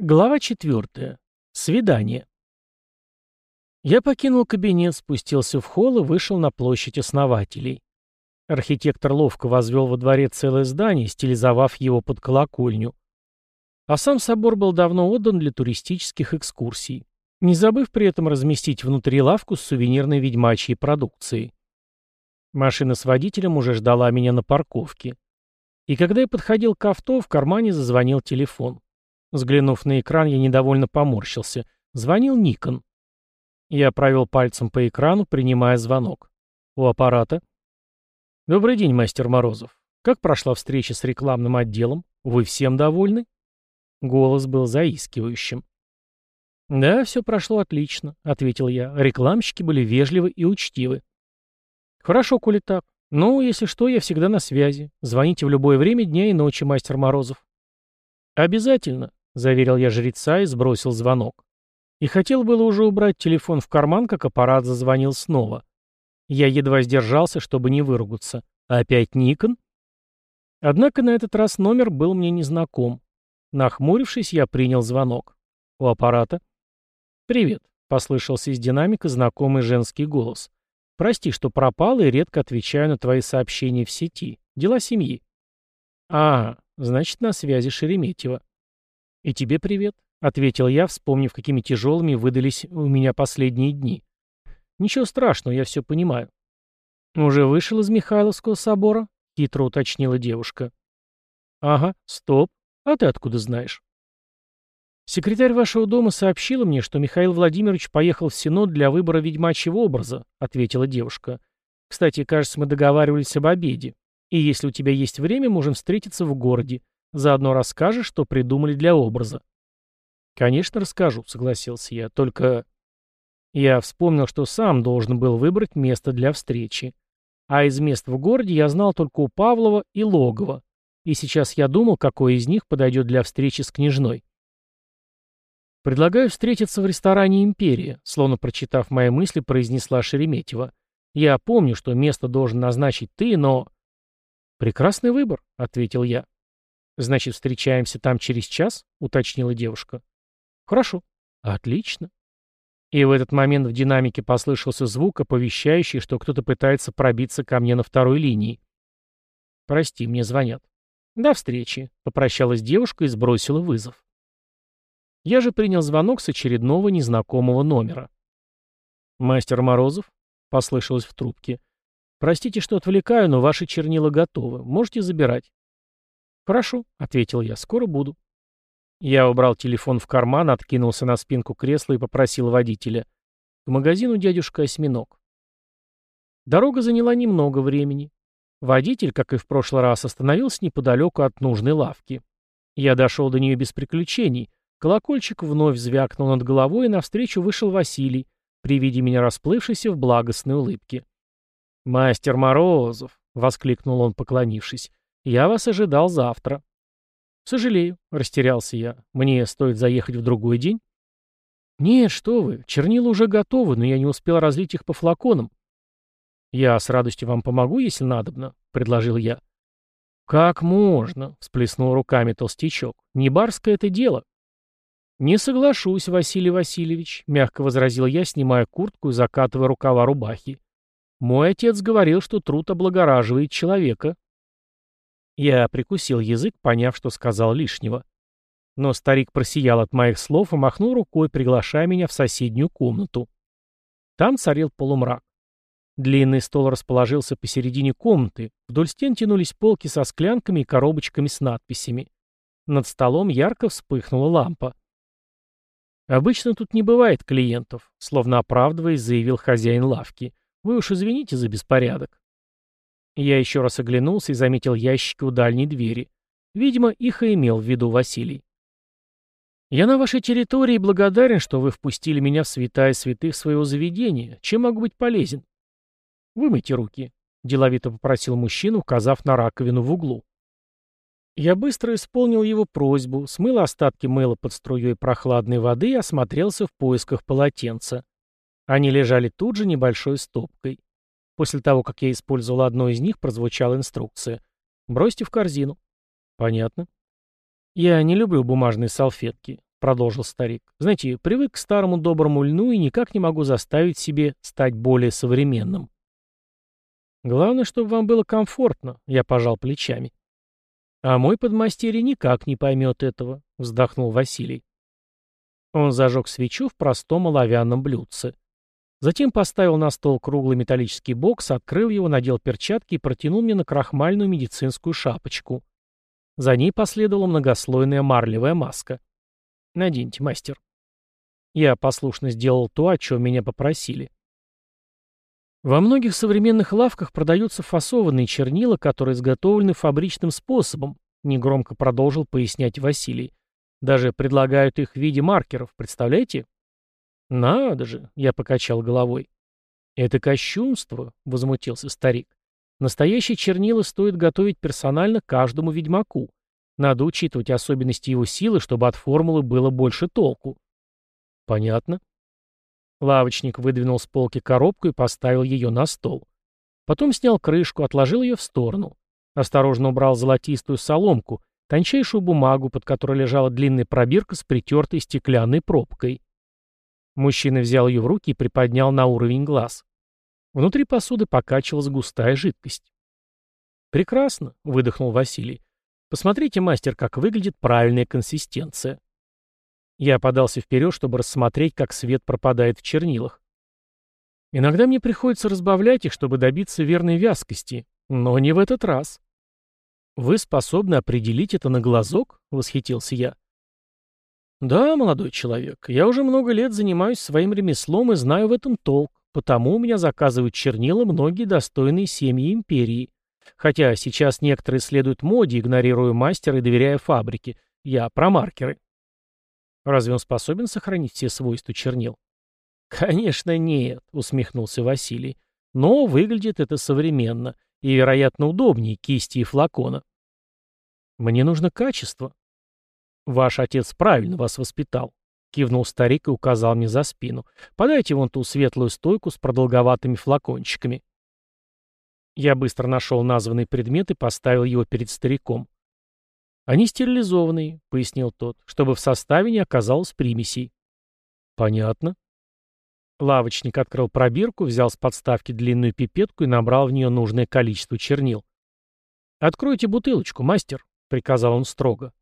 Глава четвертая. Свидание. Я покинул кабинет, спустился в холл и вышел на площадь основателей. Архитектор ловко возвел во дворе целое здание, стилизовав его под колокольню. А сам собор был давно отдан для туристических экскурсий, не забыв при этом разместить внутри лавку с сувенирной ведьмачьей продукцией. Машина с водителем уже ждала меня на парковке. И когда я подходил к авто, в кармане зазвонил телефон. Взглянув на экран, я недовольно поморщился. Звонил Никон. Я провел пальцем по экрану, принимая звонок. У аппарата. «Добрый день, мастер Морозов. Как прошла встреча с рекламным отделом? Вы всем довольны?» Голос был заискивающим. «Да, все прошло отлично», — ответил я. Рекламщики были вежливы и учтивы. «Хорошо, коли так. Ну, если что, я всегда на связи. Звоните в любое время дня и ночи, мастер Морозов». «Обязательно», — заверил я жреца и сбросил звонок. И хотел было уже убрать телефон в карман, как аппарат зазвонил снова. Я едва сдержался, чтобы не выругаться. Опять Никон? Однако на этот раз номер был мне незнаком. Нахмурившись, я принял звонок. У аппарата. «Привет», — послышался из динамика знакомый женский голос. «Прости, что пропал и редко отвечаю на твои сообщения в сети. Дела семьи». «А, значит, на связи Шереметьево». «И тебе привет», — ответил я, вспомнив, какими тяжелыми выдались у меня последние дни. «Ничего страшного, я все понимаю». «Уже вышел из Михайловского собора?» — хитро уточнила девушка. «Ага, стоп. А ты откуда знаешь?» «Секретарь вашего дома сообщила мне, что Михаил Владимирович поехал в Синод для выбора ведьмачьего образа», — ответила девушка. «Кстати, кажется, мы договаривались об обеде. И если у тебя есть время, можем встретиться в городе. Заодно расскажешь, что придумали для образа». «Конечно, расскажу», — согласился я. «Только...» Я вспомнил, что сам должен был выбрать место для встречи. А из мест в городе я знал только у Павлова и Логова. И сейчас я думал, какой из них подойдет для встречи с княжной. «Предлагаю встретиться в ресторане «Империя», словно прочитав мои мысли, произнесла Шереметьева. «Я помню, что место должен назначить ты, но...» «Прекрасный выбор», — ответил я. «Значит, встречаемся там через час?» — уточнила девушка. «Хорошо». «Отлично». И в этот момент в динамике послышался звук, оповещающий, что кто-то пытается пробиться ко мне на второй линии. «Прости, мне звонят». «До встречи», — попрощалась девушка и сбросила вызов. Я же принял звонок с очередного незнакомого номера. «Мастер Морозов?» — послышалось в трубке. «Простите, что отвлекаю, но ваши чернила готовы. Можете забирать». «Хорошо», — ответил я, — «скоро буду». Я убрал телефон в карман, откинулся на спинку кресла и попросил водителя. К магазину дядюшка Осьминог. Дорога заняла немного времени. Водитель, как и в прошлый раз, остановился неподалеку от нужной лавки. Я дошел до нее без приключений. Колокольчик вновь звякнул над головой, и навстречу вышел Василий, при виде меня расплывшийся в благостной улыбке. «Мастер Морозов!» — воскликнул он, поклонившись. «Я вас ожидал завтра». «Сожалею», — растерялся я. «Мне стоит заехать в другой день?» «Нет, что вы, чернила уже готовы, но я не успел разлить их по флаконам». «Я с радостью вам помогу, если надобно», — предложил я. «Как можно?» — всплеснул руками толстячок. «Не барское это дело». «Не соглашусь, Василий Васильевич», — мягко возразил я, снимая куртку и закатывая рукава рубахи. «Мой отец говорил, что труд облагораживает человека». Я прикусил язык, поняв, что сказал лишнего. Но старик просиял от моих слов и махнул рукой, приглашая меня в соседнюю комнату. Там царил полумрак. Длинный стол расположился посередине комнаты, вдоль стен тянулись полки со склянками и коробочками с надписями. Над столом ярко вспыхнула лампа. «Обычно тут не бывает клиентов», — словно оправдываясь, заявил хозяин лавки. «Вы уж извините за беспорядок». Я еще раз оглянулся и заметил ящики у дальней двери. Видимо, их и имел в виду Василий. «Я на вашей территории благодарен, что вы впустили меня в святая святых своего заведения. Чем могу быть полезен?» «Вымойте руки», — деловито попросил мужчина, указав на раковину в углу. Я быстро исполнил его просьбу, смыл остатки мыла под струей прохладной воды и осмотрелся в поисках полотенца. Они лежали тут же небольшой стопкой. После того, как я использовал одно из них, прозвучала инструкция. «Бросьте в корзину». «Понятно». «Я не люблю бумажные салфетки. — продолжил старик. «Знаете, привык к старому доброму льну и никак не могу заставить себе стать более современным». «Главное, чтобы вам было комфортно», — я пожал плечами. «А мой подмастерье никак не поймет этого», — вздохнул Василий. Он зажег свечу в простом оловянном блюдце. Затем поставил на стол круглый металлический бокс, открыл его, надел перчатки и протянул мне на крахмальную медицинскую шапочку. За ней последовала многослойная марлевая маска. «Наденьте, мастер». Я послушно сделал то, о чем меня попросили. Во многих современных лавках продаются фасованные чернила, которые изготовлены фабричным способом, негромко продолжил пояснять Василий. Даже предлагают их в виде маркеров, представляете? Надо же, я покачал головой. Это кощунство, возмутился старик. Настоящие чернила стоит готовить персонально каждому ведьмаку. Надо учитывать особенности его силы, чтобы от формулы было больше толку. Понятно. Лавочник выдвинул с полки коробку и поставил ее на стол. Потом снял крышку, отложил ее в сторону. Осторожно убрал золотистую соломку, тончайшую бумагу, под которой лежала длинная пробирка с притертой стеклянной пробкой. Мужчина взял ее в руки и приподнял на уровень глаз. Внутри посуды покачивалась густая жидкость. «Прекрасно», — выдохнул Василий. «Посмотрите, мастер, как выглядит правильная консистенция». Я подался вперед, чтобы рассмотреть, как свет пропадает в чернилах. Иногда мне приходится разбавлять их, чтобы добиться верной вязкости, но не в этот раз. «Вы способны определить это на глазок?» — восхитился я. «Да, молодой человек, я уже много лет занимаюсь своим ремеслом и знаю в этом толк, потому у меня заказывают чернила многие достойные семьи империи. Хотя сейчас некоторые следуют моде, игнорируя мастера и доверяя фабрике. Я про маркеры». Разве он способен сохранить все свойства чернил? Конечно, нет, усмехнулся Василий. Но выглядит это современно и, вероятно, удобнее кисти и флакона. Мне нужно качество. Ваш отец правильно вас воспитал. Кивнул старик и указал мне за спину. Подайте вон ту светлую стойку с продолговатыми флакончиками. Я быстро нашел названный предмет и поставил его перед стариком. «Они стерилизованные», — пояснил тот, — «чтобы в составе не оказалось примесей». «Понятно». Лавочник открыл пробирку, взял с подставки длинную пипетку и набрал в нее нужное количество чернил. «Откройте бутылочку, мастер», — приказал он строго.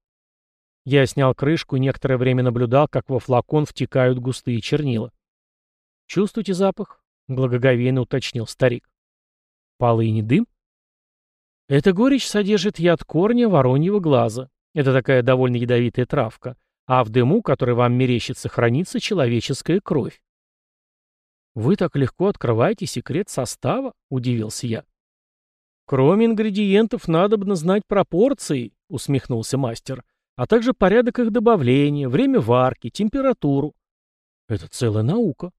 Я снял крышку и некоторое время наблюдал, как во флакон втекают густые чернила. «Чувствуете запах?» — благоговейно уточнил старик. «Полыни дым?» Эта горечь содержит яд корня вороньего глаза. Это такая довольно ядовитая травка. А в дыму, который вам мерещится, хранится человеческая кровь. «Вы так легко открываете секрет состава?» — удивился я. «Кроме ингредиентов, надо бы знать пропорции», — усмехнулся мастер, «а также порядок их добавления, время варки, температуру». «Это целая наука».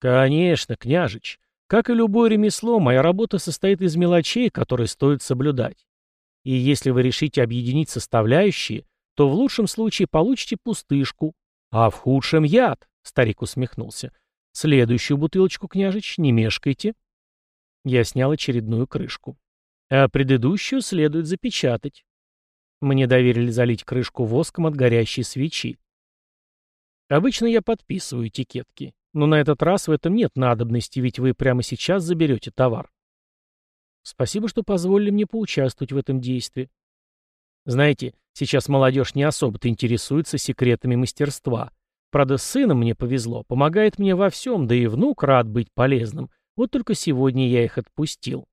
«Конечно, княжич. Как и любое ремесло, моя работа состоит из мелочей, которые стоит соблюдать. И если вы решите объединить составляющие, то в лучшем случае получите пустышку, а в худшем яд, — старик усмехнулся. Следующую бутылочку, княжич, не мешкайте. Я снял очередную крышку. А предыдущую следует запечатать. Мне доверили залить крышку воском от горящей свечи. Обычно я подписываю этикетки. Но на этот раз в этом нет надобности, ведь вы прямо сейчас заберете товар. Спасибо, что позволили мне поучаствовать в этом действии. Знаете, сейчас молодежь не особо-то интересуется секретами мастерства. Правда, с сыном мне повезло, помогает мне во всем, да и внук рад быть полезным. Вот только сегодня я их отпустил.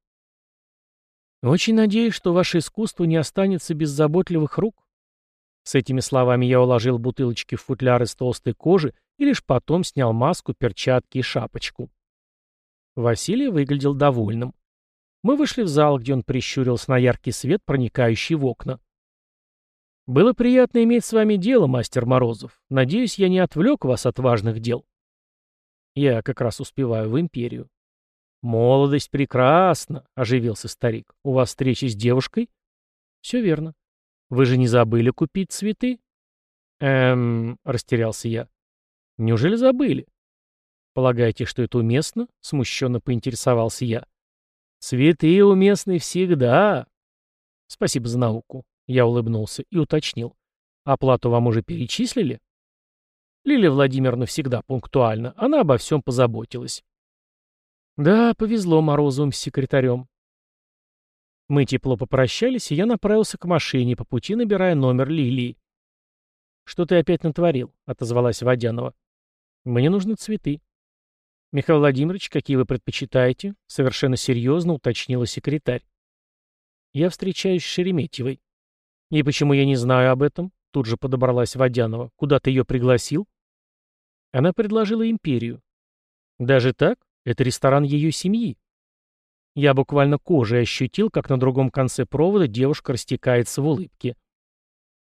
Очень надеюсь, что ваше искусство не останется без заботливых рук. С этими словами я уложил бутылочки в футляр из толстой кожи и лишь потом снял маску, перчатки и шапочку. Василий выглядел довольным. Мы вышли в зал, где он прищурился на яркий свет, проникающий в окна. «Было приятно иметь с вами дело, мастер Морозов. Надеюсь, я не отвлек вас от важных дел». «Я как раз успеваю в империю». «Молодость прекрасна», — оживился старик. «У вас встреча с девушкой?» «Все верно. Вы же не забыли купить цветы?» «Эм...» — растерялся я. Неужели забыли? Полагаете, что это уместно? Смущенно поинтересовался я. Цветы уместны всегда. Спасибо за науку. Я улыбнулся и уточнил. Оплату вам уже перечислили? Лилия Владимировна всегда пунктуальна, она обо всем позаботилась. Да, повезло Морозовым с секретарем. Мы тепло попрощались, и я направился к машине, по пути набирая номер Лилии. «Что ты опять натворил?» — отозвалась Водянова. «Мне нужны цветы». «Михаил Владимирович, какие вы предпочитаете?» — совершенно серьезно уточнила секретарь. «Я встречаюсь с Шереметьевой». «И почему я не знаю об этом?» — тут же подобралась Водянова. «Куда ты ее пригласил?» Она предложила империю. «Даже так? Это ресторан ее семьи». Я буквально кожей ощутил, как на другом конце провода девушка растекается в улыбке.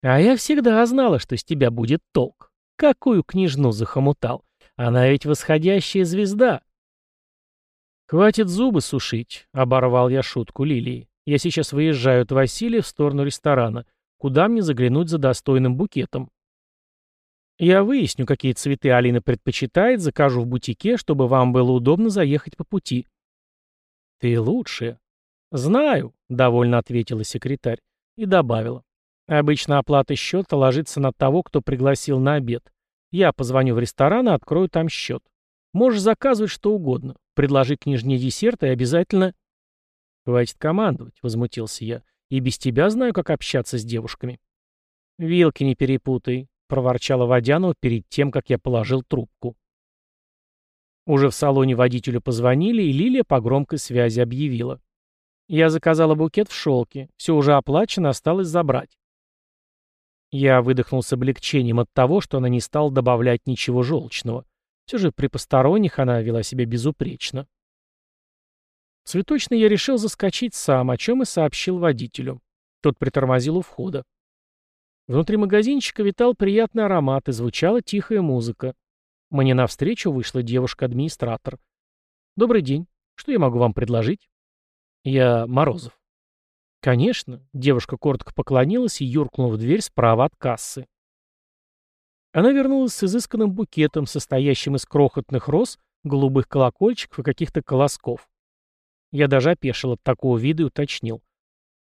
«А я всегда знала, что с тебя будет толк. Какую княжну захомутал? Она ведь восходящая звезда». «Хватит зубы сушить», — оборвал я шутку Лилии. «Я сейчас выезжаю от Василия в сторону ресторана. Куда мне заглянуть за достойным букетом?» «Я выясню, какие цветы Алина предпочитает, закажу в бутике, чтобы вам было удобно заехать по пути». «Ты лучшая». «Знаю», — довольно ответила секретарь и добавила. «Обычно оплата счета ложится на того, кто пригласил на обед. Я позвоню в ресторан и открою там счет. Можешь заказывать что угодно. Предложи княжне десерт и обязательно...» «Хватит командовать», — возмутился я. «И без тебя знаю, как общаться с девушками». «Вилки не перепутай», — проворчала Водянова перед тем, как я положил трубку. Уже в салоне водителю позвонили, и Лилия по громкой связи объявила. Я заказала букет в шелке. Все уже оплачено, осталось забрать. Я выдохнул с облегчением от того, что она не стала добавлять ничего желчного. Все же при посторонних она вела себя безупречно. Цветочный я решил заскочить сам, о чем и сообщил водителю. Тот притормозил у входа. Внутри магазинчика витал приятный аромат и звучала тихая музыка. Мне навстречу вышла девушка-администратор. «Добрый день. Что я могу вам предложить?» «Я Морозов». «Конечно». Девушка коротко поклонилась и юркнула в дверь справа от кассы. Она вернулась с изысканным букетом, состоящим из крохотных роз, голубых колокольчиков и каких-то колосков. Я даже опешил от такого вида и уточнил.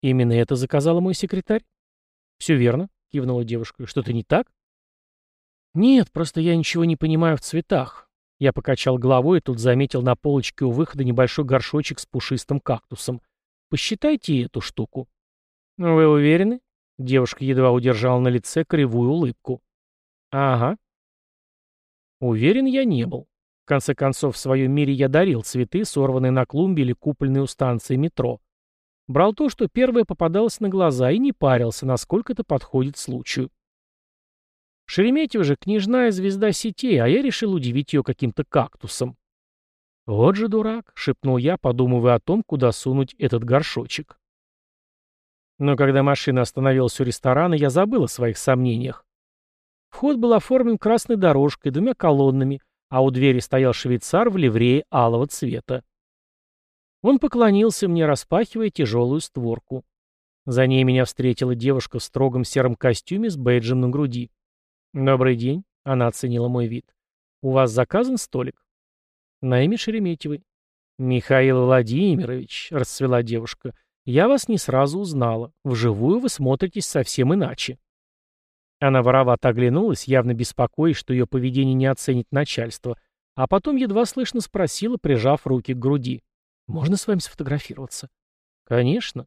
«Именно это заказала мой секретарь?» «Все верно», — кивнула девушка. «Что-то не так?» «Нет, просто я ничего не понимаю в цветах». Я покачал головой и тут заметил на полочке у выхода небольшой горшочек с пушистым кактусом. «Посчитайте эту штуку». «Вы уверены?» Девушка едва удержала на лице кривую улыбку. «Ага». Уверен я не был. В конце концов, в своем мире я дарил цветы, сорванные на клумбе или купленные у станции метро. Брал то, что первое попадалось на глаза, и не парился, насколько это подходит случаю. Шереметьева же княжная звезда сетей, а я решил удивить ее каким-то кактусом. «Вот же дурак», — шепнул я, подумывая о том, куда сунуть этот горшочек. Но когда машина остановилась у ресторана, я забыл о своих сомнениях. Вход был оформлен красной дорожкой, двумя колоннами, а у двери стоял швейцар в ливрее алого цвета. Он поклонился мне, распахивая тяжелую створку. За ней меня встретила девушка в строгом сером костюме с бейджем на груди. «Добрый день», — она оценила мой вид. «У вас заказан столик?» «На имя Шереметьевой». «Михаил Владимирович», — расцвела девушка, — «я вас не сразу узнала. Вживую вы смотритесь совсем иначе». Она воровато оглянулась, явно беспокоясь, что ее поведение не оценит начальство, а потом едва слышно спросила, прижав руки к груди. «Можно с вами сфотографироваться?» «Конечно».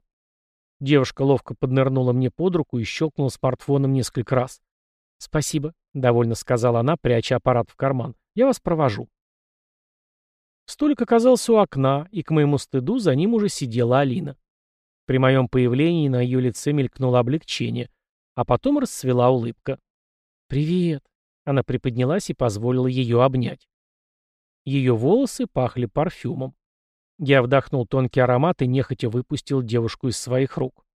Девушка ловко поднырнула мне под руку и щелкнула смартфоном несколько раз. «Спасибо», — довольно сказала она, пряча аппарат в карман. «Я вас провожу». Столик оказался у окна, и, к моему стыду, за ним уже сидела Алина. При моем появлении на ее лице мелькнуло облегчение, а потом расцвела улыбка. «Привет!» — она приподнялась и позволила ее обнять. Ее волосы пахли парфюмом. Я вдохнул тонкий аромат и нехотя выпустил девушку из своих рук.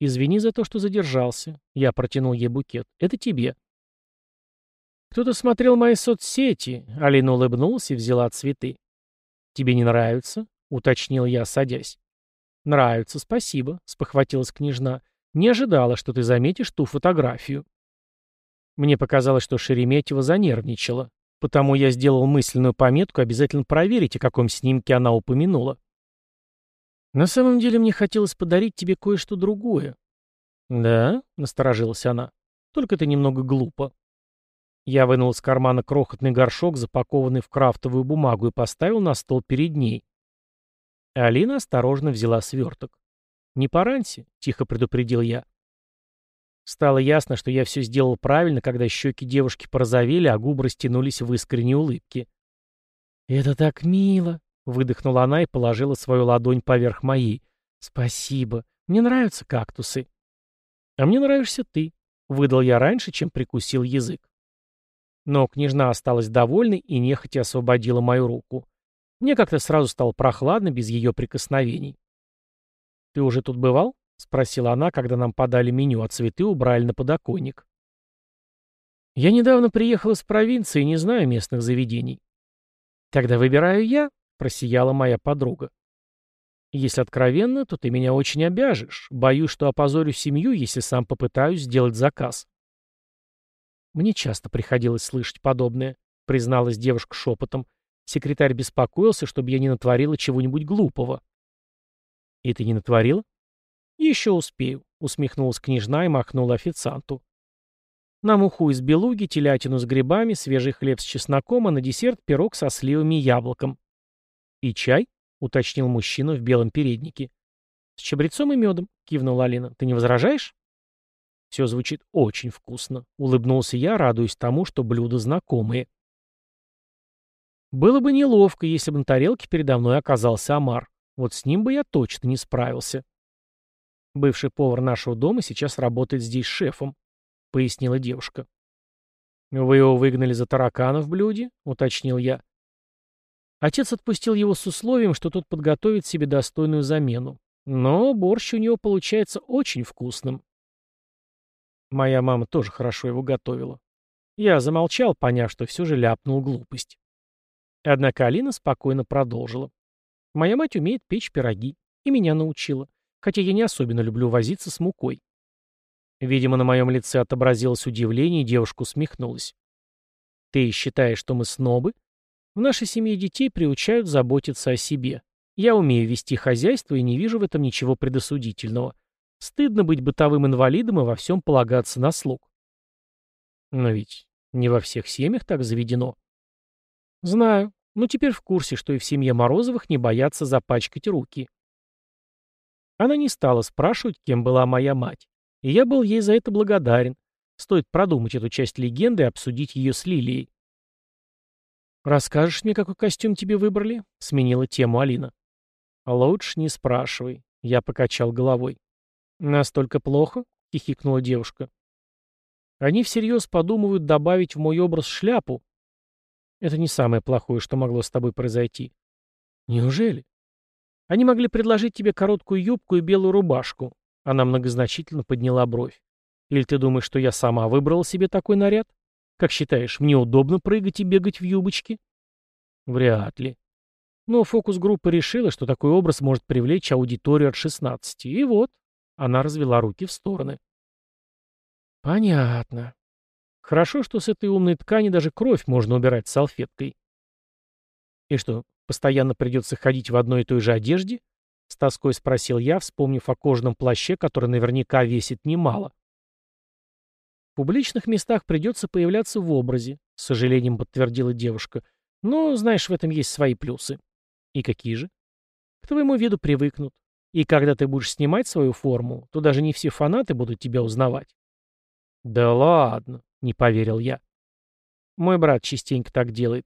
«Извини за то, что задержался». Я протянул ей букет. «Это тебе». «Кто-то смотрел мои соцсети», — Алина улыбнулась и взяла цветы. «Тебе не нравится?» — уточнил я, садясь. «Нравится, спасибо», — спохватилась княжна. «Не ожидала, что ты заметишь ту фотографию». Мне показалось, что Шереметьева занервничала, потому я сделал мысленную пометку обязательно проверить, о каком снимке она упомянула. На самом деле мне хотелось подарить тебе кое-что другое. Да, насторожилась она. Только это немного глупо. Я вынул из кармана крохотный горшок, запакованный в крафтовую бумагу, и поставил на стол перед ней. Алина осторожно взяла сверток. «Не пораньше», — тихо предупредил я. Стало ясно, что я все сделал правильно, когда щеки девушки порозовели, а губы растянулись в искренней улыбке. «Это так мило!» — выдохнула она и положила свою ладонь поверх моей. «Спасибо. Мне нравятся кактусы». «А мне нравишься ты», — выдал я раньше, чем прикусил язык. Но княжна осталась довольной и нехотя освободила мою руку. Мне как-то сразу стало прохладно без ее прикосновений. «Ты уже тут бывал?» — спросила она, когда нам подали меню, а цветы убрали на подоконник. «Я недавно приехал из провинции и не знаю местных заведений». «Тогда выбираю я», — просияла моя подруга. «Если откровенно, то ты меня очень обяжешь. Боюсь, что опозорю семью, если сам попытаюсь сделать заказ». Мне часто приходилось слышать подобное, призналась девушка шепотом. Секретарь беспокоился, чтобы я не натворила чего-нибудь глупого. «И ты не натворила?» «Еще успею», — усмехнулась княжна и махнула официанту. На муху из белуги, телятину с грибами, свежий хлеб с чесноком, а на десерт пирог со сливами и яблоком. «И чай?» — уточнил мужчина в белом переднике. «С чабрецом и медом», — кивнула Алина. «Ты не возражаешь?» «Все звучит очень вкусно», — улыбнулся я, радуясь тому, что блюда знакомые. Было бы неловко, если бы на тарелке передо мной оказался Амар. Вот с ним бы я точно не справился. Бывший повар нашего дома сейчас работает здесь шефом, — пояснила девушка. «Вы его выгнали за таракана в блюде?» — уточнил я. Отец отпустил его с условием, что тот подготовит себе достойную замену. Но борщ у него получается очень вкусным. Моя мама тоже хорошо его готовила. Я замолчал, поняв, что все же ляпнул глупость. Однако Алина спокойно продолжила. Моя мать умеет печь пироги. И меня научила. Хотя я не особенно люблю возиться с мукой. Видимо, на моем лице отобразилось удивление, и девушка усмехнулась. «Ты считаешь, что мы снобы? В нашей семье детей приучают заботиться о себе. Я умею вести хозяйство и не вижу в этом ничего предосудительного. Стыдно быть бытовым инвалидом и во всем полагаться на слуг». Но ведь не во всех семьях так заведено. Знаю, но теперь в курсе, что и в семье Морозовых не боятся запачкать руки. Она не стала спрашивать, кем была моя мать, и я был ей за это благодарен. Стоит продумать эту часть легенды и обсудить ее с Лилией. «Расскажешь мне, какой костюм тебе выбрали?» — сменила тему Алина. «Лучше не спрашивай», — я покачал головой. «Настолько плохо?» — хихикнула девушка. «Они всерьез подумывают добавить в мой образ шляпу, это не самое плохое, что могло с тобой произойти. Неужели? Они могли предложить тебе короткую юбку и белую рубашку. Она многозначительно подняла бровь. Или ты думаешь, что я сама выбрала себе такой наряд? Как считаешь, мне удобно прыгать и бегать в юбочке? Вряд ли. Но фокус-группа решила, что такой образ может привлечь аудиторию от 16. И вот, она развела руки в стороны. Понятно. Хорошо, что с этой умной ткани даже кровь можно убирать салфеткой. И что, постоянно придется ходить в одной и той же одежде? С тоской спросил я, вспомнив о кожаном плаще, который наверняка весит немало. В публичных местах придется появляться в образе, с сожалением подтвердила девушка. Но, знаешь, в этом есть свои плюсы. И какие же? К твоему виду привыкнут. И когда ты будешь снимать свою форму, то даже не все фанаты будут тебя узнавать. Да ладно. Не поверил я. Мой брат частенько так делает.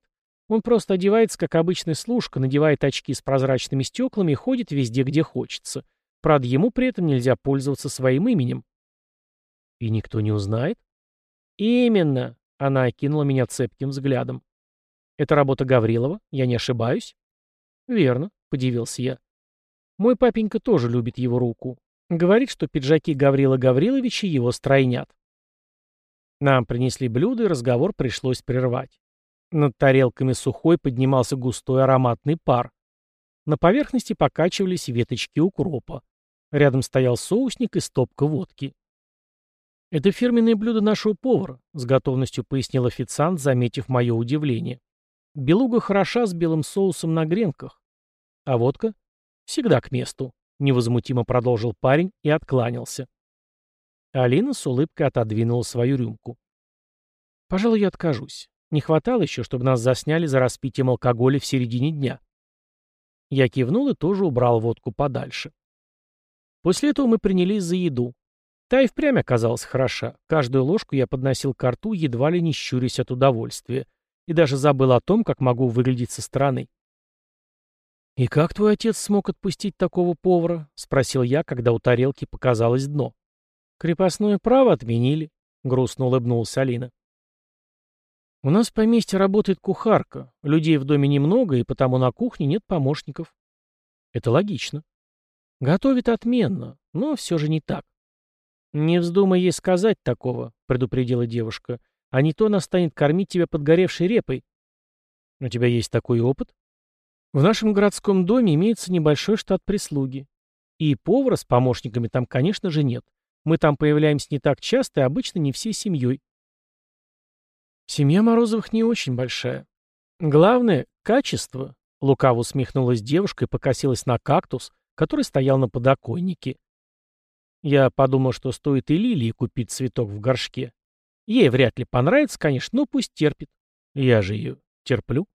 Он просто одевается, как обычный служка, надевает очки с прозрачными стеклами и ходит везде, где хочется. Правда, ему при этом нельзя пользоваться своим именем. И никто не узнает? Именно. Она окинула меня цепким взглядом. Это работа Гаврилова, я не ошибаюсь? Верно, подивился я. Мой папенька тоже любит его руку. Говорит, что пиджаки Гаврила Гавриловича его стройнят. Нам принесли блюдо, и разговор пришлось прервать. Над тарелками сухой поднимался густой ароматный пар. На поверхности покачивались веточки укропа. Рядом стоял соусник и стопка водки. «Это фирменное блюдо нашего повара», — с готовностью пояснил официант, заметив мое удивление. «Белуга хороша с белым соусом на гренках. А водка? Всегда к месту», — невозмутимо продолжил парень и откланялся. Алина с улыбкой отодвинула свою рюмку. Пожалуй, я откажусь. Не хватало еще, чтобы нас засняли за распитием алкоголя в середине дня. Я кивнул и тоже убрал водку подальше. После этого мы принялись за еду. Та и впрямь оказалась хороша. Каждую ложку я подносил к рту, едва ли не щурясь от удовольствия. И даже забыл о том, как могу выглядеть со стороны. «И как твой отец смог отпустить такого повара?» — спросил я, когда у тарелки показалось дно. «Крепостное право отменили», — грустно улыбнулась Алина. «У нас в поместье работает кухарка. Людей в доме немного, и потому на кухне нет помощников». «Это логично». «Готовит отменно, но все же не так». «Не вздумай ей сказать такого», — предупредила девушка. «А не то она станет кормить тебя подгоревшей репой». «У тебя есть такой опыт?» В нашем городском доме имеется небольшой штат прислуги. И повара с помощниками там, конечно же, нет. Мы там появляемся не так часто и обычно не всей семьей. Семья Морозовых не очень большая. Главное — качество. Лукаво усмехнулась девушка и покосилась на кактус, который стоял на подоконнике. Я подумал, что стоит и Лилии купить цветок в горшке. Ей вряд ли понравится, конечно, но пусть терпит. Я же ее терплю.